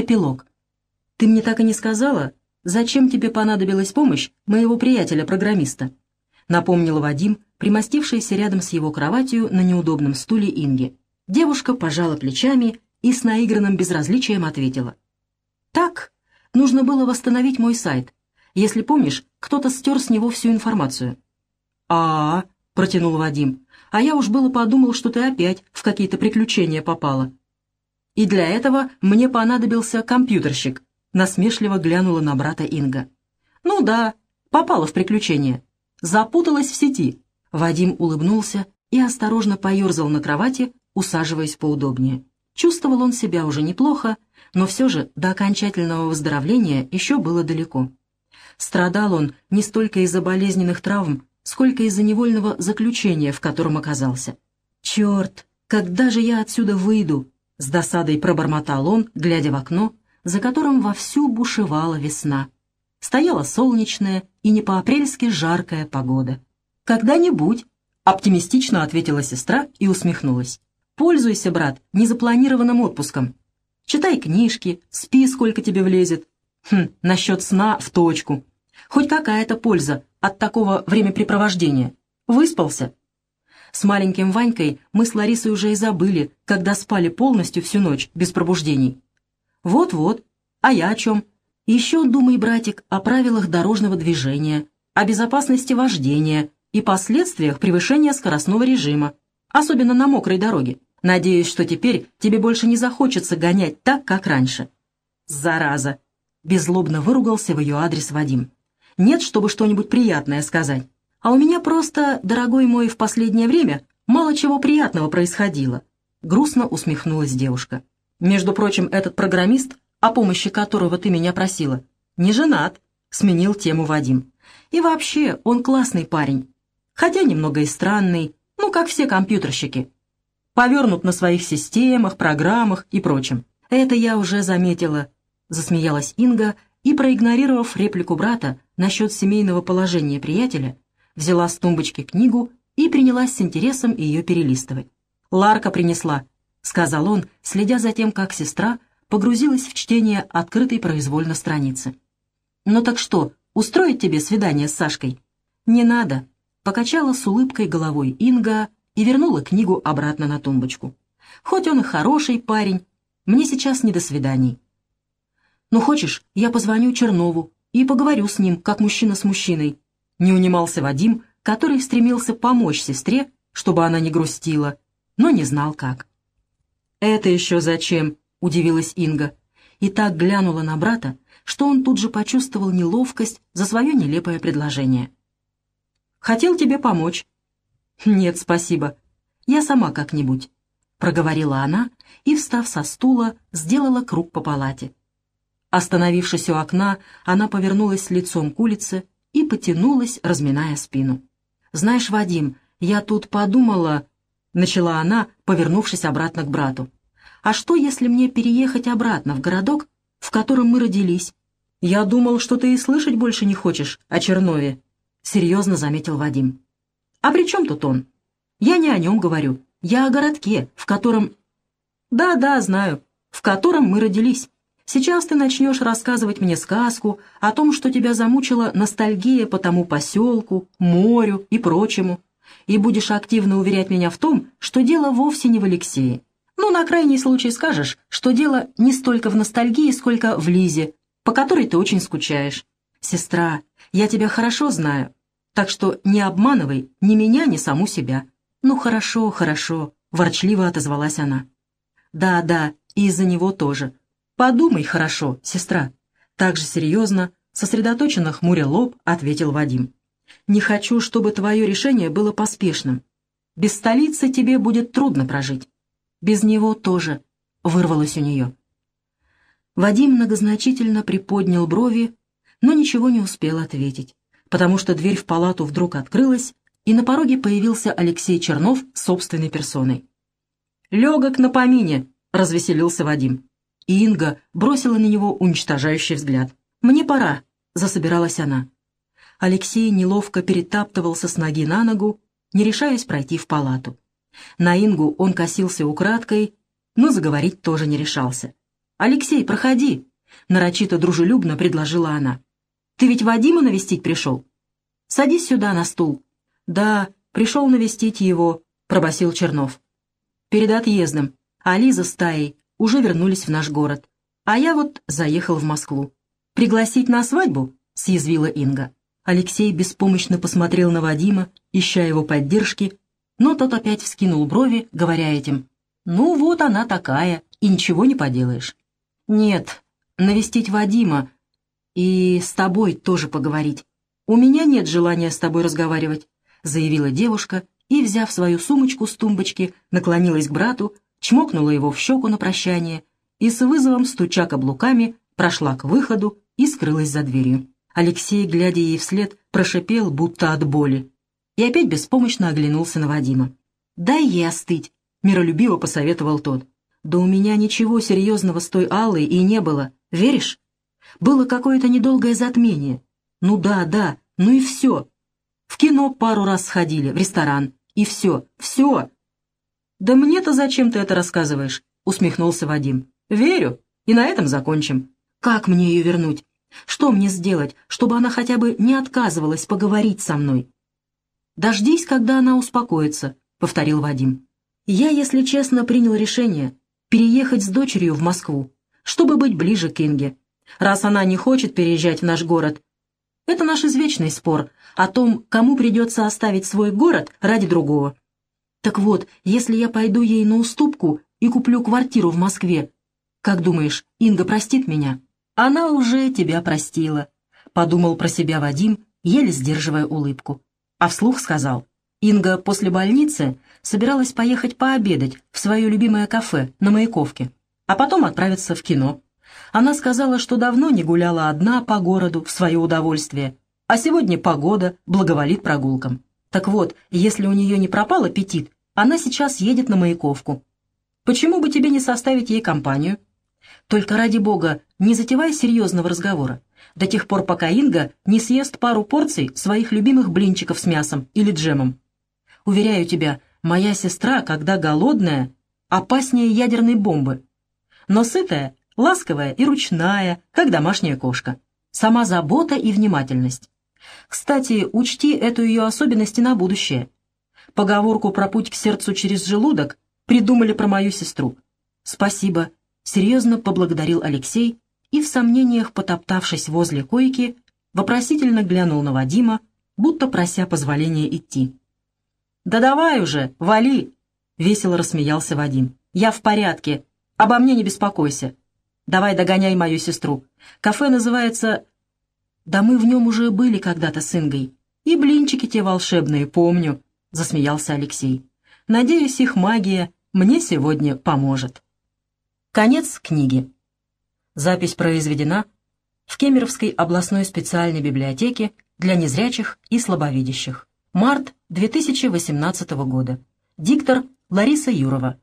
Эпилог. «Ты мне так и не сказала, зачем тебе понадобилась помощь моего приятеля-программиста?» Напомнил Вадим, примостившийся рядом с его кроватью на неудобном стуле Инги. Девушка пожала плечами и с наигранным безразличием ответила. «Так, нужно было восстановить мой сайт. Если помнишь, кто-то стер с него всю информацию». «А-а-а», протянул Вадим, «а я уж было подумал, что ты опять в какие-то приключения попала». «И для этого мне понадобился компьютерщик», насмешливо глянула на брата Инга. «Ну да, попала в приключения. Запуталась в сети». Вадим улыбнулся и осторожно поерзал на кровати, усаживаясь поудобнее. Чувствовал он себя уже неплохо, но все же до окончательного выздоровления еще было далеко. Страдал он не столько из-за болезненных травм, сколько из-за невольного заключения, в котором оказался. «Черт, когда же я отсюда выйду?» — с досадой пробормотал он, глядя в окно, за которым вовсю бушевала весна. Стояла солнечная и не по-апрельски жаркая погода. «Когда-нибудь», — оптимистично ответила сестра и усмехнулась. Пользуйся, брат, незапланированным отпуском. Читай книжки, спи, сколько тебе влезет. Хм, насчет сна в точку. Хоть какая-то польза от такого времяпрепровождения. Выспался? С маленьким Ванькой мы с Ларисой уже и забыли, когда спали полностью всю ночь, без пробуждений. Вот-вот. А я о чем? Еще думай, братик, о правилах дорожного движения, о безопасности вождения и последствиях превышения скоростного режима, особенно на мокрой дороге. Надеюсь, что теперь тебе больше не захочется гонять так, как раньше». «Зараза!» — беззлобно выругался в ее адрес Вадим. «Нет, чтобы что-нибудь приятное сказать. А у меня просто, дорогой мой, в последнее время мало чего приятного происходило». Грустно усмехнулась девушка. «Между прочим, этот программист, о помощи которого ты меня просила, не женат», — сменил тему Вадим. «И вообще, он классный парень. Хотя немного и странный, ну, как все компьютерщики повернут на своих системах, программах и прочем. Это я уже заметила, засмеялась Инга и, проигнорировав реплику брата насчет семейного положения приятеля, взяла с тумбочки книгу и принялась с интересом ее перелистывать. «Ларка принесла», — сказал он, следя за тем, как сестра погрузилась в чтение открытой произвольно страницы. «Ну так что, устроить тебе свидание с Сашкой?» «Не надо», — покачала с улыбкой головой Инга, и вернула книгу обратно на тумбочку. «Хоть он и хороший парень, мне сейчас не до свиданий». «Ну, хочешь, я позвоню Чернову и поговорю с ним, как мужчина с мужчиной». Не унимался Вадим, который стремился помочь сестре, чтобы она не грустила, но не знал как. «Это еще зачем?» — удивилась Инга. И так глянула на брата, что он тут же почувствовал неловкость за свое нелепое предложение. «Хотел тебе помочь, «Нет, спасибо. Я сама как-нибудь», — проговорила она и, встав со стула, сделала круг по палате. Остановившись у окна, она повернулась лицом к улице потянулась, разминая спину. «Знаешь, Вадим, я тут подумала...» — начала она, повернувшись обратно к брату. «А что, если мне переехать обратно в городок, в котором мы родились?» «Я думал, что ты и слышать больше не хочешь о Чернове», — серьезно заметил Вадим. А при чем тут он? Я не о нем говорю. Я о городке, в котором... Да-да, знаю, в котором мы родились. Сейчас ты начнешь рассказывать мне сказку о том, что тебя замучила ностальгия по тому поселку, морю и прочему, и будешь активно уверять меня в том, что дело вовсе не в Алексее. Ну, на крайний случай скажешь, что дело не столько в ностальгии, сколько в Лизе, по которой ты очень скучаешь. Сестра, я тебя хорошо знаю, так что не обманывай ни меня, ни саму себя». «Ну хорошо, хорошо», — ворчливо отозвалась она. «Да, да, и из-за него тоже. Подумай хорошо, сестра». Так же серьезно, сосредоточенно хмуря лоб, ответил Вадим. «Не хочу, чтобы твое решение было поспешным. Без столицы тебе будет трудно прожить. Без него тоже», — вырвалось у нее. Вадим многозначительно приподнял брови, но ничего не успел ответить потому что дверь в палату вдруг открылась, и на пороге появился Алексей Чернов собственной персоной. «Легок на помине!» — развеселился Вадим. И Инга бросила на него уничтожающий взгляд. «Мне пора!» — засобиралась она. Алексей неловко перетаптывался с ноги на ногу, не решаясь пройти в палату. На Ингу он косился украдкой, но заговорить тоже не решался. «Алексей, проходи!» — нарочито дружелюбно предложила она. «Ты ведь Вадима навестить пришел? Садись сюда на стул». «Да, пришел навестить его», — пробасил Чернов. «Перед отъездом. А Лиза с Таей уже вернулись в наш город. А я вот заехал в Москву. Пригласить на свадьбу?» — съязвила Инга. Алексей беспомощно посмотрел на Вадима, ища его поддержки, но тот опять вскинул брови, говоря этим. «Ну вот она такая, и ничего не поделаешь». «Нет, навестить Вадима и с тобой тоже поговорить. У меня нет желания с тобой разговаривать», — заявила девушка и, взяв свою сумочку с тумбочки, наклонилась к брату, чмокнула его в щеку на прощание и с вызовом, стуча каблуками, прошла к выходу и скрылась за дверью. Алексей, глядя ей вслед, прошипел, будто от боли, и опять беспомощно оглянулся на Вадима. «Дай ей остыть», — миролюбиво посоветовал тот. Да у меня ничего серьезного с той Аллой и не было, веришь? Было какое-то недолгое затмение. Ну да, да, ну и все. В кино пару раз сходили, в ресторан, и все, все. Да мне-то зачем ты это рассказываешь? Усмехнулся Вадим. Верю, и на этом закончим. Как мне ее вернуть? Что мне сделать, чтобы она хотя бы не отказывалась поговорить со мной? «Дождись, когда она успокоится», — повторил Вадим. «Я, если честно, принял решение переехать с дочерью в Москву, чтобы быть ближе к Инге. Раз она не хочет переезжать в наш город, это наш извечный спор о том, кому придется оставить свой город ради другого. Так вот, если я пойду ей на уступку и куплю квартиру в Москве, как думаешь, Инга простит меня? Она уже тебя простила, — подумал про себя Вадим, еле сдерживая улыбку. А вслух сказал, Инга после больницы собиралась поехать пообедать в свое любимое кафе на Маяковке, а потом отправиться в кино. Она сказала, что давно не гуляла одна по городу в свое удовольствие, а сегодня погода благоволит прогулкам. Так вот, если у нее не пропал аппетит, она сейчас едет на Маяковку. Почему бы тебе не составить ей компанию? Только ради бога, не затевай серьезного разговора, до тех пор, пока Инга не съест пару порций своих любимых блинчиков с мясом или джемом. Уверяю тебя, моя сестра, когда голодная, опаснее ядерной бомбы. Но сытая, ласковая и ручная, как домашняя кошка. Сама забота и внимательность. Кстати, учти эту ее особенность и на будущее. Поговорку про путь к сердцу через желудок придумали про мою сестру. Спасибо, серьезно поблагодарил Алексей и, в сомнениях потоптавшись возле койки, вопросительно глянул на Вадима, будто прося позволения идти. «Да давай уже, вали!» — весело рассмеялся Вадим. «Я в порядке. Обо мне не беспокойся. Давай догоняй мою сестру. Кафе называется...» «Да мы в нем уже были когда-то с Ингой. И блинчики те волшебные, помню», — засмеялся Алексей. «Надеюсь, их магия мне сегодня поможет». Конец книги. Запись произведена в Кемеровской областной специальной библиотеке для незрячих и слабовидящих. Март 2018 года. Диктор Лариса Юрова.